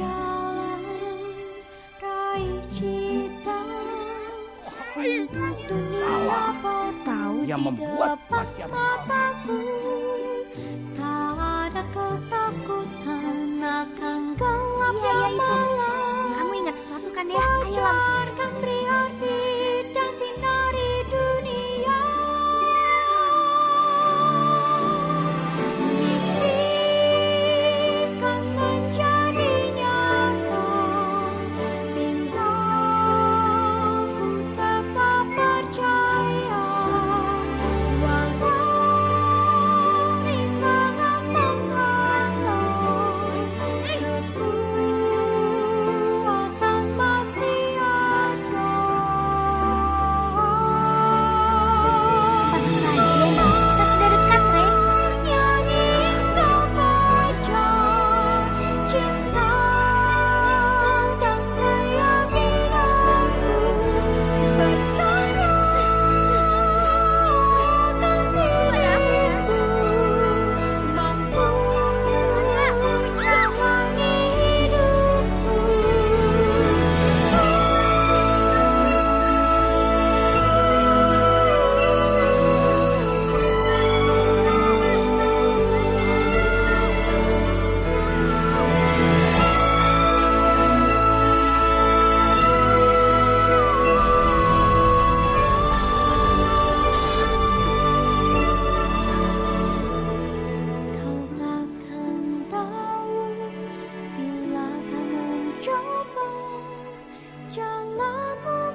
jalan raih cita untuk dunia tahu yang membuat mataku. 就那么